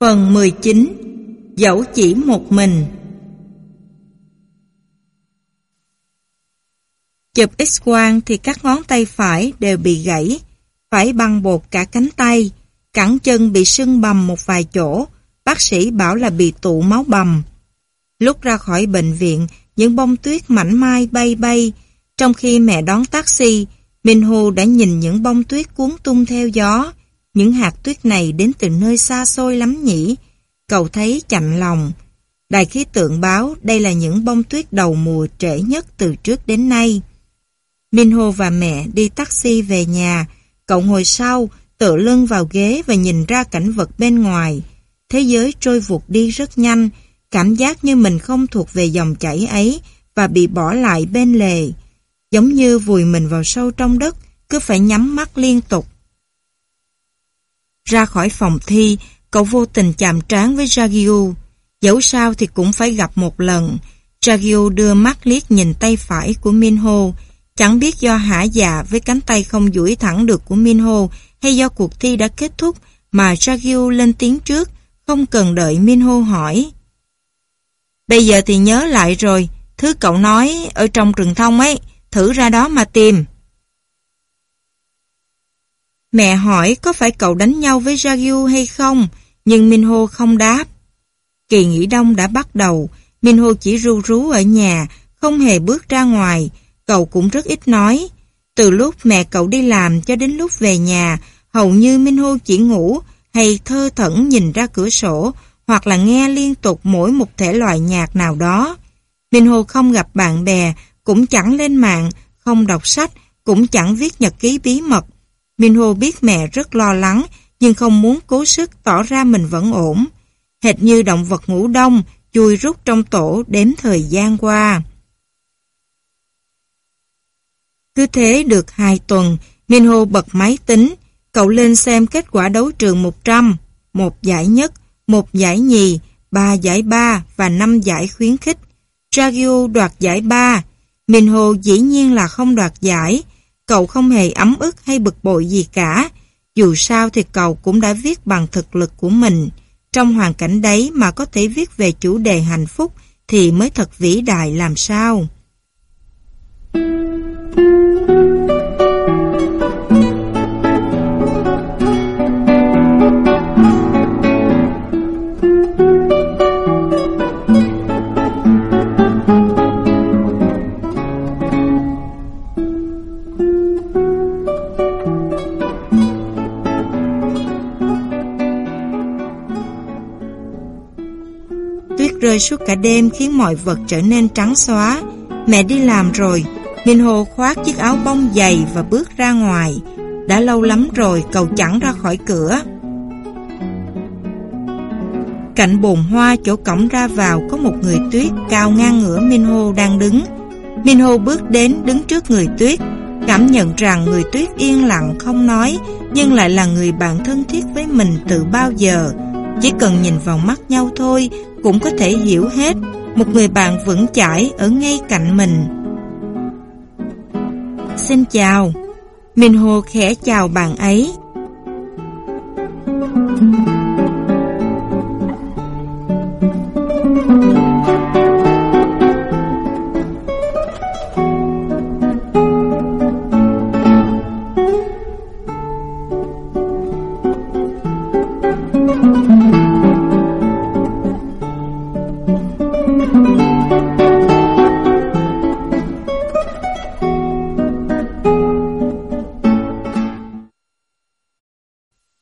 Phần 19 Dẫu chỉ một mình. Chụp x-quang thì các ngón tay phải đều bị gãy, phải băng bột cả cánh tay, cẳng chân bị sưng bầm một vài chỗ, bác sĩ bảo là bị tụ máu bầm. Lúc ra khỏi bệnh viện, những bông tuyết mảnh mai bay bay, trong khi mẹ đón taxi, Minh Hồ đã nhìn những bông tuyết cuốn tung theo gió, những hạt tuyết này đến từ nơi xa xôi lắm nhỉ. Cậu thấy chạnh lòng. Đài khí tượng báo đây là những bông tuyết đầu mùa trễ nhất từ trước đến nay. Minho và mẹ đi taxi về nhà. Cậu ngồi sau, tựa lưng vào ghế và nhìn ra cảnh vật bên ngoài. Thế giới trôi vụt đi rất nhanh, cảm giác như mình không thuộc về dòng chảy ấy và bị bỏ lại bên lề. Giống như vùi mình vào sâu trong đất, cứ phải nhắm mắt liên tục. Ra khỏi phòng thi, cậu vô tình chạm trán với Jagyu. Dẫu sao thì cũng phải gặp một lần. Jagyu đưa mắt liếc nhìn tay phải của Minho. Chẳng biết do hả dạ với cánh tay không duỗi thẳng được của Minho hay do cuộc thi đã kết thúc mà Jagyu lên tiếng trước, không cần đợi Minho hỏi. Bây giờ thì nhớ lại rồi, thứ cậu nói ở trong rừng thông ấy, thử ra đó mà tìm. Mẹ hỏi có phải cậu đánh nhau với Jagyu hay không, nhưng Minho không đáp. Kỳ nghỉ đông đã bắt đầu, Minho chỉ ru rú ở nhà, không hề bước ra ngoài, cậu cũng rất ít nói. Từ lúc mẹ cậu đi làm cho đến lúc về nhà, hầu như Minho chỉ ngủ hay thơ thẩn nhìn ra cửa sổ hoặc là nghe liên tục mỗi một thể loại nhạc nào đó. Minho không gặp bạn bè, cũng chẳng lên mạng, không đọc sách, cũng chẳng viết nhật ký bí mật, Minho biết mẹ rất lo lắng, nhưng không muốn cố sức tỏ ra mình vẫn ổn. Hệt như động vật ngủ đông, chui rút trong tổ đếm thời gian qua. Cứ thế được hai tuần, Minho bật máy tính, cậu lên xem kết quả đấu trường 100, một giải nhất, một giải nhì, ba giải ba và năm giải khuyến khích. Dragio đoạt giải ba, Minho dĩ nhiên là không đoạt giải, Cậu không hề ấm ức hay bực bội gì cả. Dù sao thì cậu cũng đã viết bằng thực lực của mình. Trong hoàn cảnh đấy mà có thể viết về chủ đề hạnh phúc thì mới thật vĩ đại làm sao. Chơi suốt cả đêm khiến mọi vật trở nên trắng xóa. Mẹ đi làm rồi, Minho khoác chiếc áo bông dày và bước ra ngoài. Đã lâu lắm rồi cậu chẳng ra khỏi cửa. Cạnh bồn hoa chỗ cổng ra vào có một người tuyết cao ngang ngửa Minho đang đứng. Minho bước đến đứng trước người tuyết, cảm nhận rằng người tuyết yên lặng không nói, nhưng lại là người bạn thân thiết với mình từ bao giờ. Chỉ cần nhìn vào mắt nhau thôi cũng có thể hiểu hết một người bạn vững chãi ở ngay cạnh mình. Xin chào. minh hồ khẽ chào bạn ấy.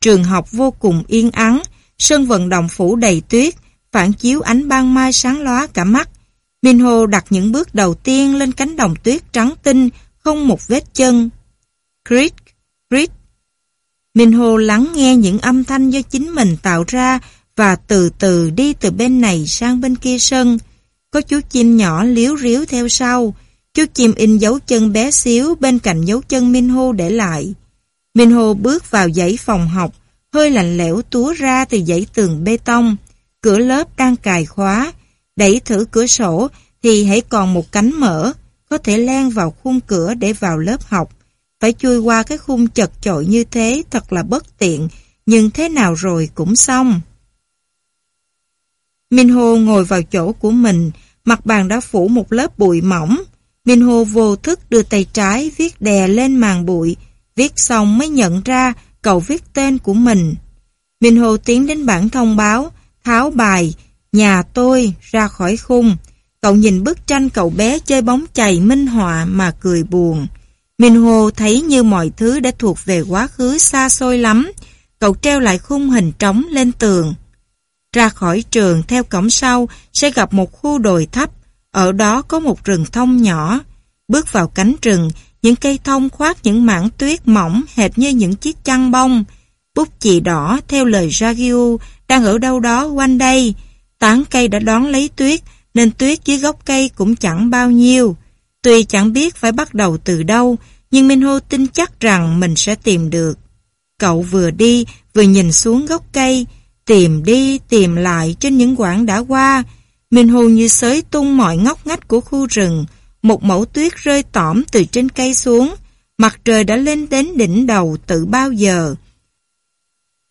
Trường học vô cùng yên ắng, sân vận động phủ đầy tuyết, phản chiếu ánh ban mai sáng lóa cả mắt. Minho đặt những bước đầu tiên lên cánh đồng tuyết trắng tinh, không một vết chân. Creak, creak. Minho lắng nghe những âm thanh do chính mình tạo ra và từ từ đi từ bên này sang bên kia sân. Có chú chim nhỏ liếu riếu theo sau. Chú chim in dấu chân bé xíu bên cạnh dấu chân Minho để lại. Minho bước vào dãy phòng học, hơi lạnh lẽo túa ra từ dãy tường bê tông. Cửa lớp đang cài khóa, đẩy thử cửa sổ thì hãy còn một cánh mở, có thể len vào khung cửa để vào lớp học. Phải chui qua cái khung chật chội như thế thật là bất tiện, nhưng thế nào rồi cũng xong. Minho ngồi vào chỗ của mình, mặt bàn đã phủ một lớp bụi mỏng. Minho vô thức đưa tay trái viết đè lên màn bụi, viết xong mới nhận ra cậu viết tên của mình. Minho tiến đến bảng thông báo, tháo bài, nhà tôi ra khỏi khung. Cậu nhìn bức tranh cậu bé chơi bóng chày minh họa mà cười buồn. Minho thấy như mọi thứ đã thuộc về quá khứ xa xôi lắm. Cậu treo lại khung hình trống lên tường. Ra khỏi trường theo cổng sau sẽ gặp một khu đồi thấp. Ở đó có một rừng thông nhỏ. Bước vào cánh rừng, những cây thông khoác những mảng tuyết mỏng hệt như những chiếc chăn bông. Bút chì đỏ theo lời Ragiu đang ở đâu đó quanh đây. Tán cây đã đón lấy tuyết nên tuyết dưới gốc cây cũng chẳng bao nhiêu. Tuy chẳng biết phải bắt đầu từ đâu, nhưng Minho tin chắc rằng mình sẽ tìm được. Cậu vừa đi, vừa nhìn xuống gốc cây, tìm đi, tìm lại trên những quãng đã qua. Minho như sới tung mọi ngóc ngách của khu rừng, một mẫu tuyết rơi tỏm từ trên cây xuống, mặt trời đã lên đến đỉnh đầu từ bao giờ.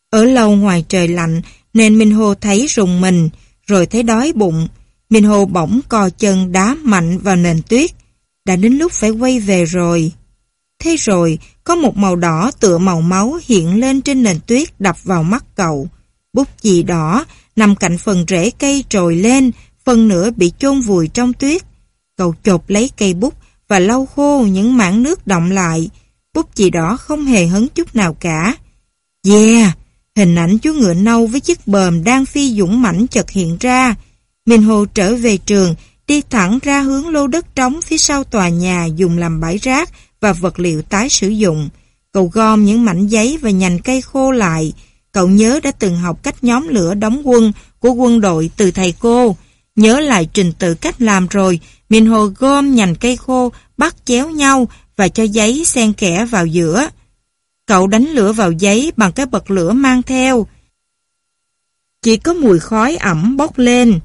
Ở lâu ngoài trời lạnh, nên Minh Hồ thấy rùng mình, rồi thấy đói bụng. Minh Hồ bỗng co chân đá mạnh vào nền tuyết. Đã đến lúc phải quay về rồi. Thế rồi, có một màu đỏ tựa màu máu hiện lên trên nền tuyết đập vào mắt cậu. Bút chì đỏ nằm cạnh phần rễ cây trồi lên, phần nửa bị chôn vùi trong tuyết. Cậu chộp lấy cây bút và lau khô những mảng nước động lại. Bút chì đỏ không hề hấn chút nào cả. Yeah! Hình ảnh chú ngựa nâu với chiếc bờm đang phi dũng mãnh chợt hiện ra. Minh Hồ trở về trường, đi thẳng ra hướng lô đất trống phía sau tòa nhà dùng làm bãi rác và vật liệu tái sử dụng. Cậu gom những mảnh giấy và nhành cây khô lại. Cậu nhớ đã từng học cách nhóm lửa đóng quân của quân đội từ thầy cô. Nhớ lại trình tự cách làm rồi, Minh Hồ gom nhành cây khô, bắt chéo nhau và cho giấy xen kẽ vào giữa. Cậu đánh lửa vào giấy bằng cái bật lửa mang theo. Chỉ có mùi khói ẩm bốc lên.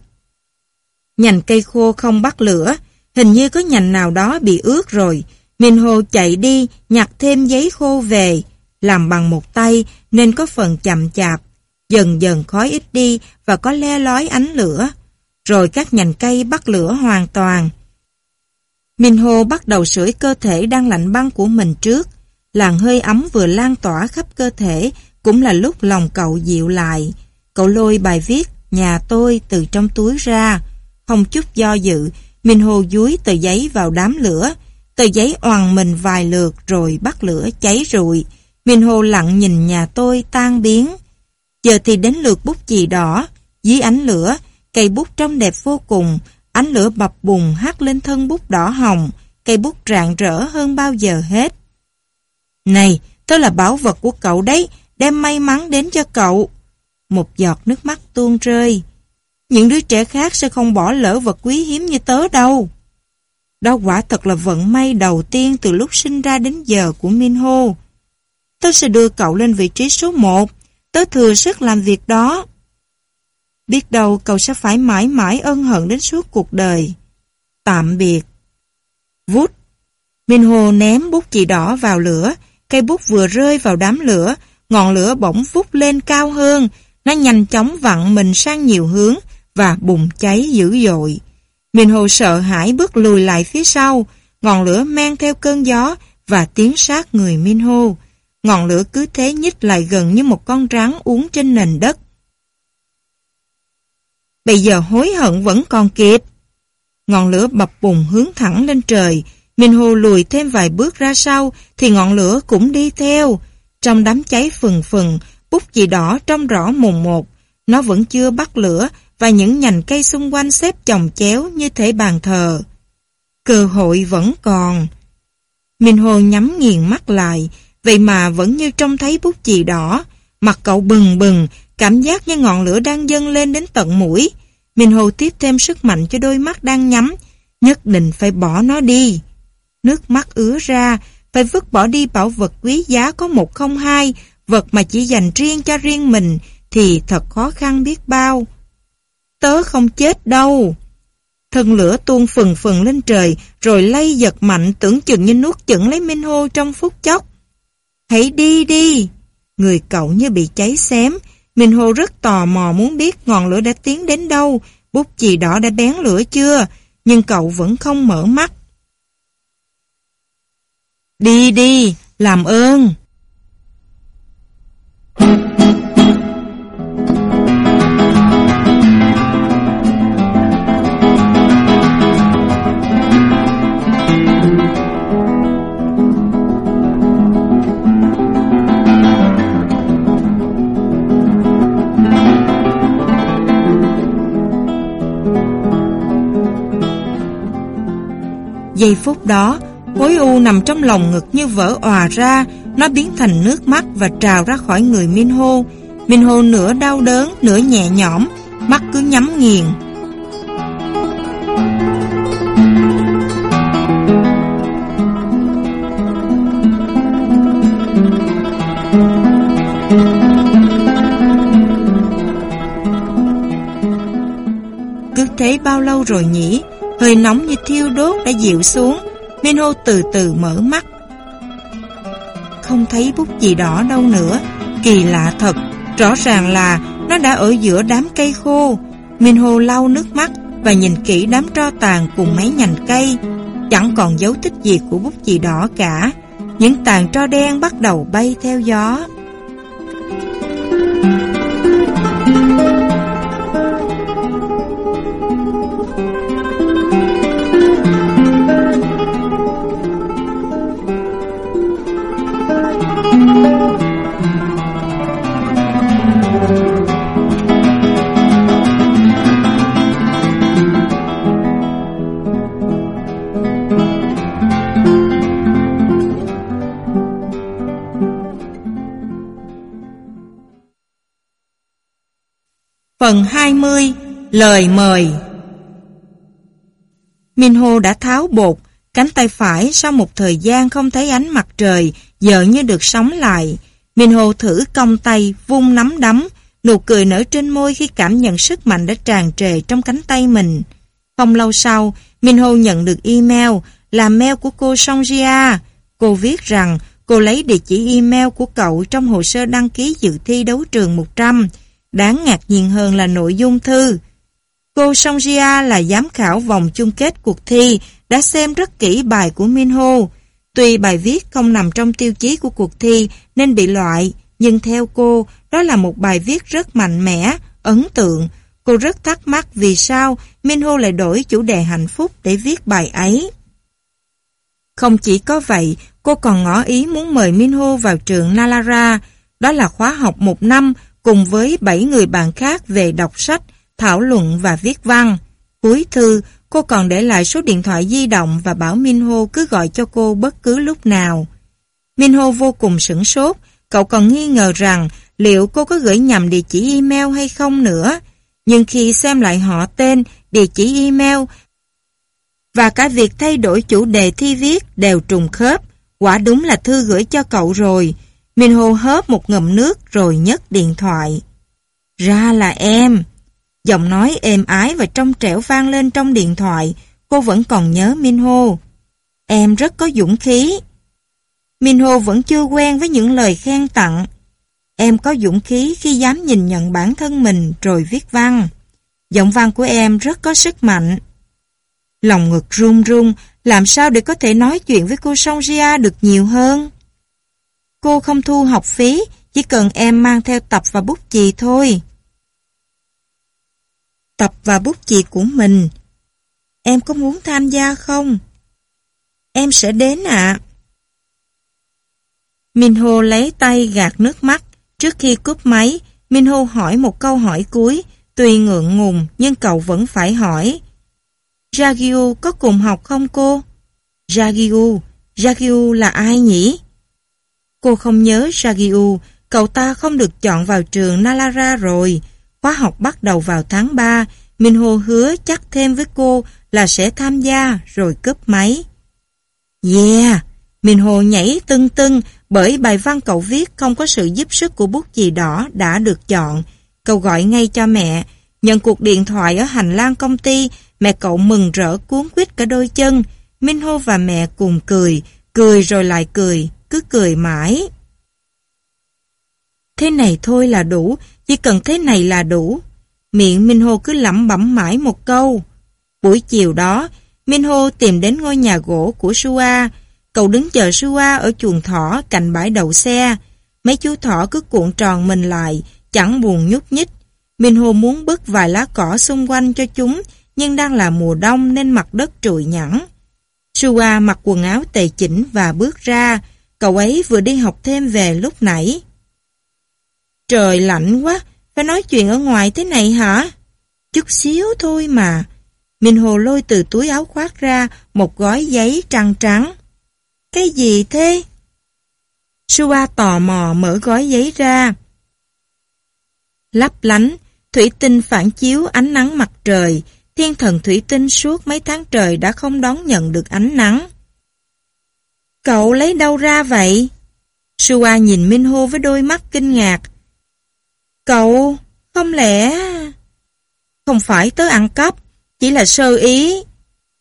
Nhành cây khô không bắt lửa, hình như có nhành nào đó bị ướt rồi. Minh Hồ chạy đi, nhặt thêm giấy khô về, làm bằng một tay nên có phần chậm chạp. Dần dần khói ít đi và có le lói ánh lửa. Rồi các nhành cây bắt lửa hoàn toàn. Minh Hồ bắt đầu sưởi cơ thể đang lạnh băng của mình trước. Làn hơi ấm vừa lan tỏa khắp cơ thể cũng là lúc lòng cậu dịu lại. Cậu lôi bài viết nhà tôi từ trong túi ra. Không chút do dự, Minh Hồ dúi tờ giấy vào đám lửa. Tờ giấy oằn mình vài lượt rồi bắt lửa cháy rụi. Minh Hồ lặng nhìn nhà tôi tan biến. Giờ thì đến lượt bút chì đỏ. Dưới ánh lửa, cây bút trông đẹp vô cùng. Ánh lửa bập bùng hắt lên thân bút đỏ hồng. Cây bút rạng rỡ hơn bao giờ hết. Này, tôi là bảo vật của cậu đấy, đem may mắn đến cho cậu. Một giọt nước mắt tuôn rơi. Những đứa trẻ khác sẽ không bỏ lỡ vật quý hiếm như tớ đâu. Đó quả thật là vận may đầu tiên từ lúc sinh ra đến giờ của Minho. Tớ sẽ đưa cậu lên vị trí số một. Tớ thừa sức làm việc đó. Biết đâu cậu sẽ phải mãi mãi ân hận đến suốt cuộc đời. Tạm biệt. Vút. minh hồ ném bút chì đỏ vào lửa. Cây bút vừa rơi vào đám lửa. Ngọn lửa bỗng vút lên cao hơn. Nó nhanh chóng vặn mình sang nhiều hướng và bùng cháy dữ dội. Minh Hồ sợ hãi bước lùi lại phía sau, ngọn lửa mang theo cơn gió và tiến sát người Minh Hồ. Ngọn lửa cứ thế nhích lại gần như một con rắn uống trên nền đất. Bây giờ hối hận vẫn còn kịp. Ngọn lửa bập bùng hướng thẳng lên trời. Minh Hồ lùi thêm vài bước ra sau thì ngọn lửa cũng đi theo. Trong đám cháy phừng phừng, bút chì đỏ trong rõ mùng một. Nó vẫn chưa bắt lửa và những nhành cây xung quanh xếp chồng chéo như thể bàn thờ. Cơ hội vẫn còn. Minh Hồ nhắm nghiền mắt lại, vậy mà vẫn như trông thấy bút chì đỏ. Mặt cậu bừng bừng, cảm giác như ngọn lửa đang dâng lên đến tận mũi. Minh Hồ tiếp thêm sức mạnh cho đôi mắt đang nhắm, nhất định phải bỏ nó đi. Nước mắt ứa ra, phải vứt bỏ đi bảo vật quý giá có một không hai, vật mà chỉ dành riêng cho riêng mình, thì thật khó khăn biết bao. Tớ không chết đâu. Thân lửa tuôn phừng phừng lên trời, rồi lay giật mạnh tưởng chừng như nuốt chửng lấy Minh Hô trong phút chốc. Hãy đi đi! Người cậu như bị cháy xém, Minh Hô rất tò mò muốn biết ngọn lửa đã tiến đến đâu, bút chì đỏ đã bén lửa chưa, nhưng cậu vẫn không mở mắt. Đi đi, làm ơn. Giây phút đó, khối u nằm trong lòng ngực như vỡ òa ra, nó biến thành nước mắt và trào ra khỏi người Minho. Minho nửa đau đớn, nửa nhẹ nhõm, mắt cứ nhắm nghiền. Cứ thế bao lâu rồi nhỉ? Hơi nóng như thiêu đốt đã dịu xuống Minho từ từ mở mắt. Không thấy bút gì đỏ đâu nữa, Kỳ lạ thật, Rõ ràng là nó đã ở giữa đám cây khô. Minho lau nước mắt Và nhìn kỹ đám tro tàn cùng mấy nhành cây. Chẳng còn dấu tích gì của bút chì đỏ cả, Những tàn tro đen bắt đầu bay theo gió. Phần 20 Lời mời Minho đã tháo bột, cánh tay phải sau một thời gian không thấy ánh mặt trời, giờ như được sống lại. Minho thử cong tay, vung nắm đấm, nụ cười nở trên môi khi cảm nhận sức mạnh đã tràn trề trong cánh tay mình. Không lâu sau, Minho nhận được email là mail của cô Songjia. Cô viết rằng cô lấy địa chỉ email của cậu trong hồ sơ đăng ký dự thi đấu trường 100. Đáng ngạc nhiên hơn là nội dung thư. Cô Songjia là giám khảo vòng chung kết cuộc thi, đã xem rất kỹ bài của Minho. Tuy bài viết không nằm trong tiêu chí của cuộc thi nên bị loại, nhưng theo cô, đó là một bài viết rất mạnh mẽ, ấn tượng. Cô rất thắc mắc vì sao Minho lại đổi chủ đề hạnh phúc để viết bài ấy. Không chỉ có vậy, cô còn ngỏ ý muốn mời Minho vào trường Nalara. Đó là khóa học một năm cùng với 7 người bạn khác về đọc sách, thảo luận và viết văn. Cuối thư, cô còn để lại số điện thoại di động và bảo Minho cứ gọi cho cô bất cứ lúc nào. Minho vô cùng sửng sốt, cậu còn nghi ngờ rằng liệu cô có gửi nhầm địa chỉ email hay không nữa. Nhưng khi xem lại họ tên, địa chỉ email và cả việc thay đổi chủ đề thi viết đều trùng khớp, quả đúng là thư gửi cho cậu rồi. Minho hớp một ngụm nước rồi nhấc điện thoại. Ra là em. Giọng nói êm ái và trong trẻo vang lên trong điện thoại. Cô vẫn còn nhớ Minho. Em rất có dũng khí. Minho vẫn chưa quen với những lời khen tặng. Em có dũng khí khi dám nhìn nhận bản thân mình rồi viết văn. Giọng văn của em rất có sức mạnh. Lòng ngực run run, làm sao để có thể nói chuyện với cô Songria được nhiều hơn? Cô không thu học phí, chỉ cần em mang theo tập và bút chì thôi. Tập và bút chì của mình. Em có muốn tham gia không? Em sẽ đến ạ. À. Minho lấy tay gạt nước mắt. Trước khi cúp máy, Minho hỏi một câu hỏi cuối, tuy ngượng ngùng nhưng cậu vẫn phải hỏi. Jagyu có cùng học không cô? Jagyu, Jagyu là ai nhỉ? Cô không nhớ Sagiu, cậu ta không được chọn vào trường Nalara rồi. Khóa học bắt đầu vào tháng 3, Minho hứa chắc thêm với cô là sẽ tham gia rồi cướp máy. Yeah! Minho nhảy tưng tưng bởi bài văn cậu viết không có sự giúp sức của bút chì đỏ đã được chọn. Cậu gọi ngay cho mẹ, nhận cuộc điện thoại ở hành lang công ty, mẹ cậu mừng rỡ cuốn quýt cả đôi chân. Minho và mẹ cùng cười, cười rồi lại cười cứ cười mãi. Thế này thôi là đủ, chỉ cần thế này là đủ. Miệng Minh Hô cứ lẩm bẩm mãi một câu. Buổi chiều đó, Minh Hô tìm đến ngôi nhà gỗ của Sua. Cậu đứng chờ Sua ở chuồng thỏ cạnh bãi đậu xe. Mấy chú thỏ cứ cuộn tròn mình lại, chẳng buồn nhúc nhích. Minh Hô muốn bứt vài lá cỏ xung quanh cho chúng, nhưng đang là mùa đông nên mặt đất trụi nhẵn. Sua mặc quần áo tề chỉnh và bước ra, cậu ấy vừa đi học thêm về lúc nãy. Trời lạnh quá, phải nói chuyện ở ngoài thế này hả? Chút xíu thôi mà. Minh Hồ lôi từ túi áo khoác ra một gói giấy trắng trắng. Cái gì thế? Sua tò mò mở gói giấy ra. Lấp lánh, thủy tinh phản chiếu ánh nắng mặt trời, thiên thần thủy tinh suốt mấy tháng trời đã không đón nhận được ánh nắng. Cậu lấy đâu ra vậy? Sua nhìn Minh Hô với đôi mắt kinh ngạc. Cậu, không lẽ... Không phải tớ ăn cắp, chỉ là sơ ý.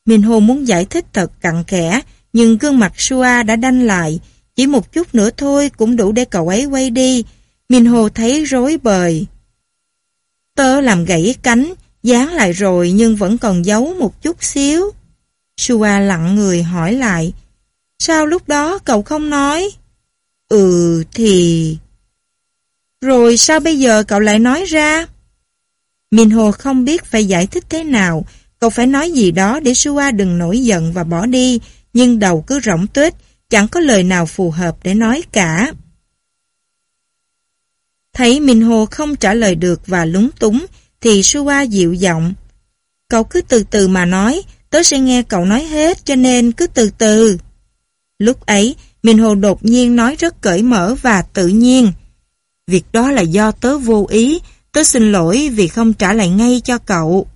Minh Hô muốn giải thích thật cặn kẽ, nhưng gương mặt Sua đã đanh lại. Chỉ một chút nữa thôi cũng đủ để cậu ấy quay đi. Minh hô thấy rối bời. Tớ làm gãy cánh, dán lại rồi nhưng vẫn còn giấu một chút xíu. Sua lặng người hỏi lại. Sao lúc đó cậu không nói? Ừ thì... Rồi sao bây giờ cậu lại nói ra? minh Hồ không biết phải giải thích thế nào. Cậu phải nói gì đó để Sua đừng nổi giận và bỏ đi. Nhưng đầu cứ rỗng tuyết, chẳng có lời nào phù hợp để nói cả. Thấy minh Hồ không trả lời được và lúng túng, thì Sua dịu giọng. Cậu cứ từ từ mà nói, tớ sẽ nghe cậu nói hết cho nên cứ từ từ. Lúc ấy, Minh Hồ đột nhiên nói rất cởi mở và tự nhiên. Việc đó là do tớ vô ý, tớ xin lỗi vì không trả lại ngay cho cậu.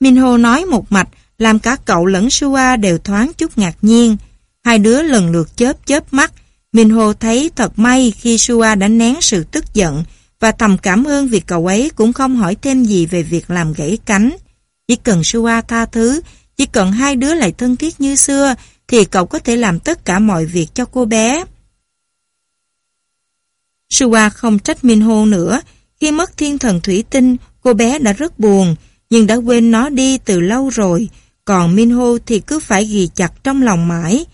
Minh Hồ nói một mạch, làm cả cậu lẫn Sua đều thoáng chút ngạc nhiên. Hai đứa lần lượt chớp chớp mắt. Minh Hồ thấy thật may khi Sua đã nén sự tức giận và thầm cảm ơn vì cậu ấy cũng không hỏi thêm gì về việc làm gãy cánh. Chỉ cần Sua tha thứ, chỉ cần hai đứa lại thân thiết như xưa, thì cậu có thể làm tất cả mọi việc cho cô bé. Suwa không trách Minho nữa. Khi mất thiên thần thủy tinh, cô bé đã rất buồn, nhưng đã quên nó đi từ lâu rồi. Còn Minho thì cứ phải ghi chặt trong lòng mãi.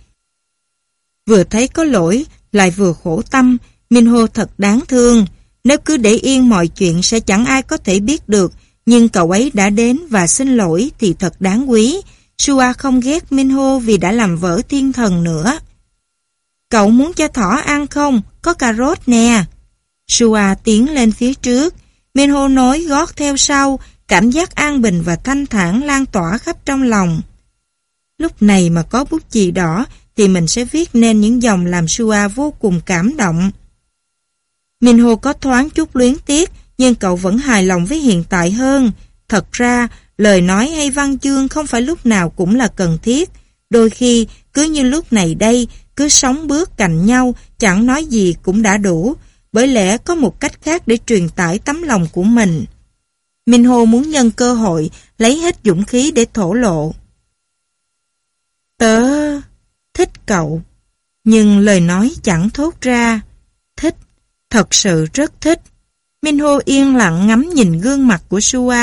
Vừa thấy có lỗi, lại vừa khổ tâm, Minho thật đáng thương. Nếu cứ để yên mọi chuyện sẽ chẳng ai có thể biết được, nhưng cậu ấy đã đến và xin lỗi thì thật đáng quý. Sua không ghét Minho vì đã làm vỡ thiên thần nữa. Cậu muốn cho thỏ ăn không? Có cà rốt nè. Sua tiến lên phía trước. Minho nói gót theo sau, cảm giác an bình và thanh thản lan tỏa khắp trong lòng. Lúc này mà có bút chì đỏ thì mình sẽ viết nên những dòng làm Sua vô cùng cảm động. Minho có thoáng chút luyến tiếc nhưng cậu vẫn hài lòng với hiện tại hơn. Thật ra, lời nói hay văn chương không phải lúc nào cũng là cần thiết. Đôi khi, cứ như lúc này đây, cứ sống bước cạnh nhau, chẳng nói gì cũng đã đủ, bởi lẽ có một cách khác để truyền tải tấm lòng của mình. Minh Hồ muốn nhân cơ hội, lấy hết dũng khí để thổ lộ. Tớ thích cậu, nhưng lời nói chẳng thốt ra. Thích, thật sự rất thích. Minh Hồ yên lặng ngắm nhìn gương mặt của Sua.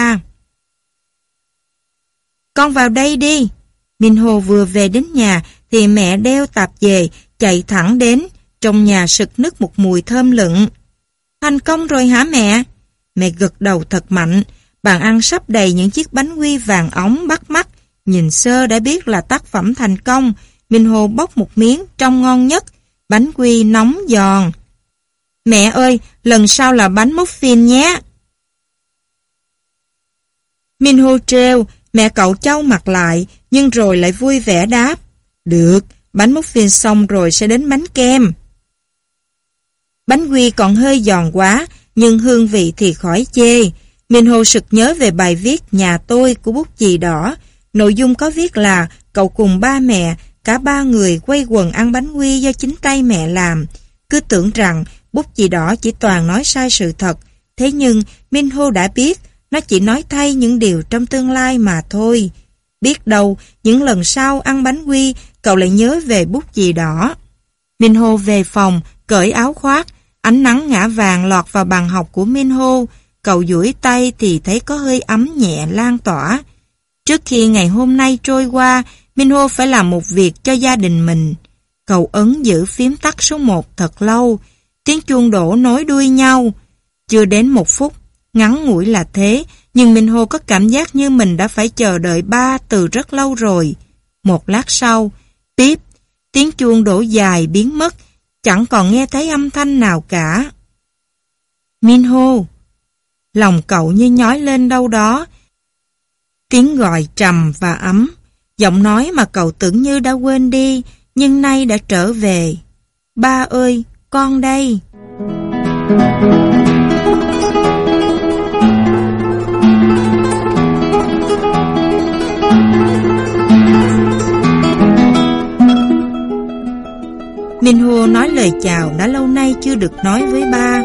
Con vào đây đi. Minh Hồ vừa về đến nhà thì mẹ đeo tạp về, chạy thẳng đến, trong nhà sực nức một mùi thơm lựng. Thành công rồi hả mẹ? Mẹ gật đầu thật mạnh, bàn ăn sắp đầy những chiếc bánh quy vàng ống bắt mắt, nhìn sơ đã biết là tác phẩm thành công. Minh Hồ bóc một miếng, trông ngon nhất, bánh quy nóng giòn. Mẹ ơi, lần sau là bánh muffin nhé. Minh Hồ treo, Mẹ cậu trao mặt lại, nhưng rồi lại vui vẻ đáp. Được, bánh muffin xong rồi sẽ đến bánh kem. Bánh quy còn hơi giòn quá, nhưng hương vị thì khỏi chê. Minh Hồ sực nhớ về bài viết Nhà tôi của bút chì đỏ. Nội dung có viết là cậu cùng ba mẹ, cả ba người quay quần ăn bánh quy do chính tay mẹ làm. Cứ tưởng rằng bút chì đỏ chỉ toàn nói sai sự thật. Thế nhưng Minh Hồ đã biết nó chỉ nói thay những điều trong tương lai mà thôi. Biết đâu, những lần sau ăn bánh quy, cậu lại nhớ về bút chì đỏ. Minh hô về phòng, cởi áo khoác. Ánh nắng ngã vàng lọt vào bàn học của minh hô. cậu duỗi tay thì thấy có hơi ấm nhẹ lan tỏa. Trước khi ngày hôm nay trôi qua, minh hô phải làm một việc cho gia đình mình. Cậu ấn giữ phím tắt số 1 thật lâu, tiếng chuông đổ nối đuôi nhau. Chưa đến một phút, ngắn ngủi là thế, nhưng minh hô có cảm giác như mình đã phải chờ đợi ba từ rất lâu rồi. Một lát sau, tiếp, tiếng chuông đổ dài biến mất, chẳng còn nghe thấy âm thanh nào cả. minh hô Lòng cậu như nhói lên đâu đó. Tiếng gọi trầm và ấm, giọng nói mà cậu tưởng như đã quên đi, nhưng nay đã trở về. Ba ơi, con đây! Minh Hô nói lời chào đã lâu nay chưa được nói với ba.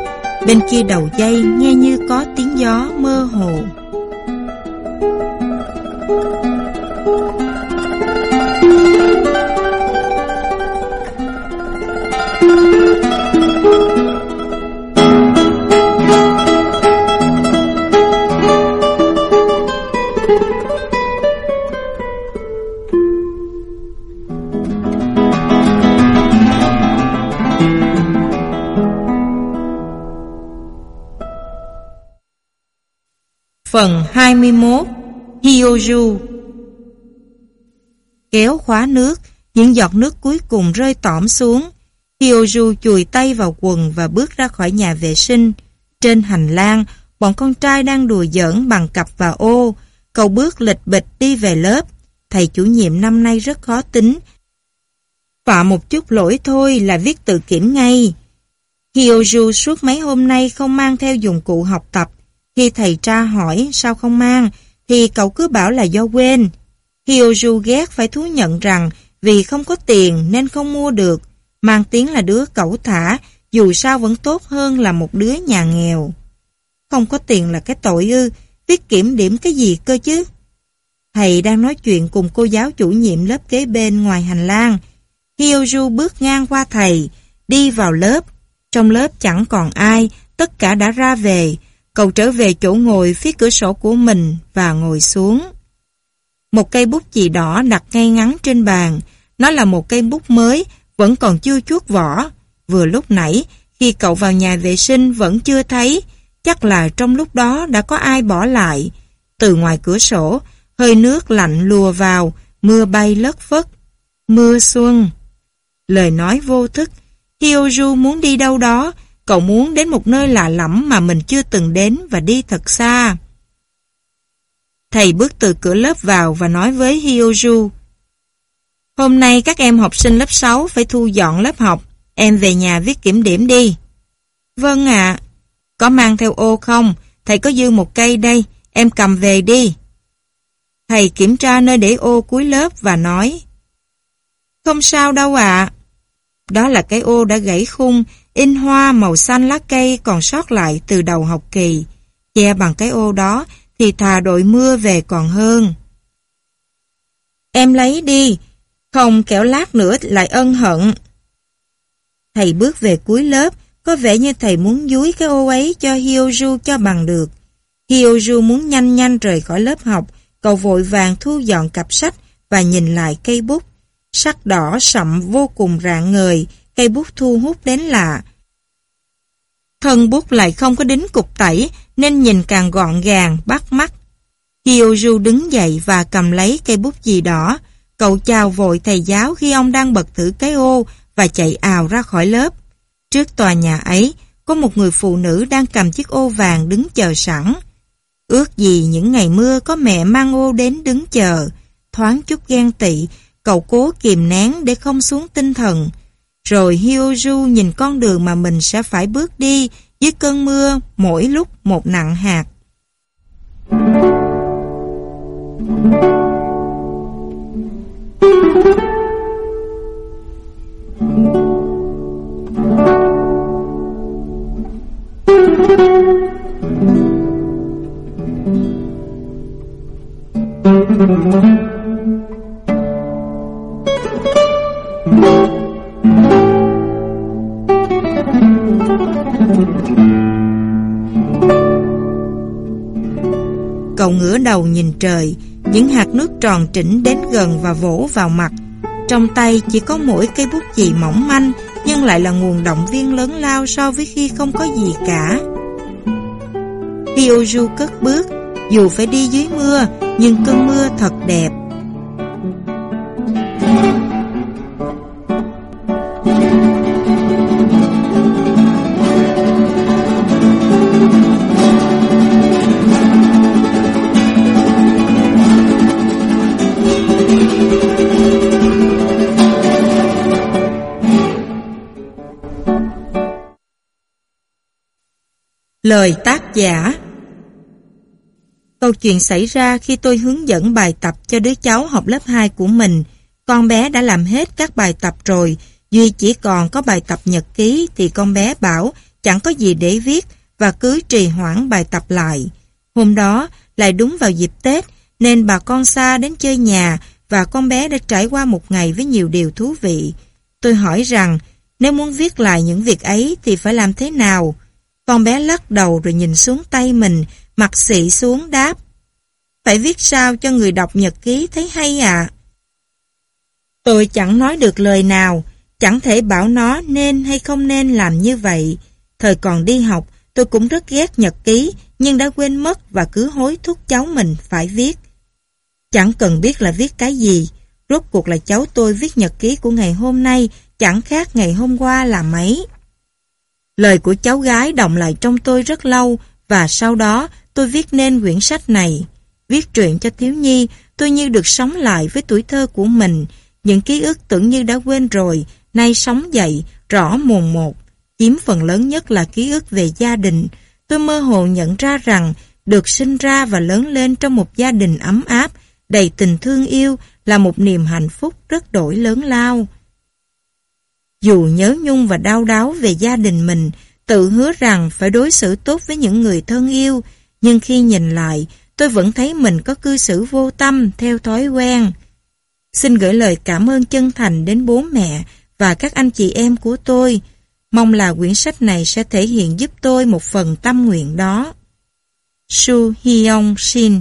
Bên kia đầu dây nghe như có tiếng gió mơ hồ. 21 Hyoju Kéo khóa nước, những giọt nước cuối cùng rơi tỏm xuống. Hyoju chùi tay vào quần và bước ra khỏi nhà vệ sinh. Trên hành lang, bọn con trai đang đùa giỡn bằng cặp và ô. Cậu bước lịch bịch đi về lớp. Thầy chủ nhiệm năm nay rất khó tính. Phạm một chút lỗi thôi là viết tự kiểm ngay. Hyoju suốt mấy hôm nay không mang theo dụng cụ học tập khi thầy tra hỏi sao không mang, thì cậu cứ bảo là do quên. Hyoju ghét phải thú nhận rằng vì không có tiền nên không mua được, mang tiếng là đứa cẩu thả, dù sao vẫn tốt hơn là một đứa nhà nghèo. Không có tiền là cái tội ư, viết kiểm điểm cái gì cơ chứ? Thầy đang nói chuyện cùng cô giáo chủ nhiệm lớp kế bên ngoài hành lang. Hyoju bước ngang qua thầy, đi vào lớp. Trong lớp chẳng còn ai, tất cả đã ra về, Cậu trở về chỗ ngồi phía cửa sổ của mình và ngồi xuống. Một cây bút chì đỏ đặt ngay ngắn trên bàn. Nó là một cây bút mới, vẫn còn chưa chuốt vỏ. Vừa lúc nãy, khi cậu vào nhà vệ sinh vẫn chưa thấy, chắc là trong lúc đó đã có ai bỏ lại. Từ ngoài cửa sổ, hơi nước lạnh lùa vào, mưa bay lất phất. Mưa xuân. Lời nói vô thức, Hyoju muốn đi đâu đó, Cậu muốn đến một nơi lạ lẫm mà mình chưa từng đến và đi thật xa. Thầy bước từ cửa lớp vào và nói với Hyoju. Hôm nay các em học sinh lớp 6 phải thu dọn lớp học. Em về nhà viết kiểm điểm đi. Vâng ạ. Có mang theo ô không? Thầy có dư một cây đây. Em cầm về đi. Thầy kiểm tra nơi để ô cuối lớp và nói. Không sao đâu ạ. Đó là cái ô đã gãy khung In hoa màu xanh lá cây còn sót lại từ đầu học kỳ. Che bằng cái ô đó thì thà đội mưa về còn hơn. Em lấy đi, không kẻo lát nữa lại ân hận. Thầy bước về cuối lớp, có vẻ như thầy muốn dúi cái ô ấy cho Hyoju cho bằng được. Hyoju muốn nhanh nhanh rời khỏi lớp học, cậu vội vàng thu dọn cặp sách và nhìn lại cây bút. Sắc đỏ sậm vô cùng rạng ngời, cây bút thu hút đến lạ. Thân bút lại không có đính cục tẩy nên nhìn càng gọn gàng, bắt mắt. Hyoju đứng dậy và cầm lấy cây bút gì đỏ. Cậu chào vội thầy giáo khi ông đang bật thử cái ô và chạy ào ra khỏi lớp. Trước tòa nhà ấy, có một người phụ nữ đang cầm chiếc ô vàng đứng chờ sẵn. Ước gì những ngày mưa có mẹ mang ô đến đứng chờ. Thoáng chút ghen tị, cậu cố kìm nén để không xuống tinh thần. Rồi Hyoju nhìn con đường mà mình sẽ phải bước đi dưới cơn mưa mỗi lúc một nặng hạt. Cậu ngửa đầu nhìn trời, những hạt nước tròn trĩnh đến gần và vỗ vào mặt. Trong tay chỉ có mỗi cây bút chì mỏng manh, nhưng lại là nguồn động viên lớn lao so với khi không có gì cả. Hyoju cất bước, dù phải đi dưới mưa, nhưng cơn mưa thật đẹp. Lời tác giả Câu chuyện xảy ra khi tôi hướng dẫn bài tập cho đứa cháu học lớp 2 của mình. Con bé đã làm hết các bài tập rồi, Duy chỉ còn có bài tập nhật ký thì con bé bảo chẳng có gì để viết và cứ trì hoãn bài tập lại. Hôm đó lại đúng vào dịp Tết nên bà con xa đến chơi nhà và con bé đã trải qua một ngày với nhiều điều thú vị. Tôi hỏi rằng nếu muốn viết lại những việc ấy thì phải làm thế nào? Con bé lắc đầu rồi nhìn xuống tay mình, mặt xị xuống đáp. Phải viết sao cho người đọc nhật ký thấy hay à? Tôi chẳng nói được lời nào, chẳng thể bảo nó nên hay không nên làm như vậy. Thời còn đi học, tôi cũng rất ghét nhật ký, nhưng đã quên mất và cứ hối thúc cháu mình phải viết. Chẳng cần biết là viết cái gì, rốt cuộc là cháu tôi viết nhật ký của ngày hôm nay, chẳng khác ngày hôm qua là mấy. Lời của cháu gái động lại trong tôi rất lâu và sau đó tôi viết nên quyển sách này. Viết truyện cho thiếu nhi, tôi như được sống lại với tuổi thơ của mình. Những ký ức tưởng như đã quên rồi, nay sống dậy, rõ mồn một. Chiếm phần lớn nhất là ký ức về gia đình. Tôi mơ hồ nhận ra rằng được sinh ra và lớn lên trong một gia đình ấm áp, đầy tình thương yêu là một niềm hạnh phúc rất đổi lớn lao. Dù nhớ nhung và đau đáu về gia đình mình, tự hứa rằng phải đối xử tốt với những người thân yêu, nhưng khi nhìn lại, tôi vẫn thấy mình có cư xử vô tâm theo thói quen. Xin gửi lời cảm ơn chân thành đến bố mẹ và các anh chị em của tôi. Mong là quyển sách này sẽ thể hiện giúp tôi một phần tâm nguyện đó. Su Hyong Shin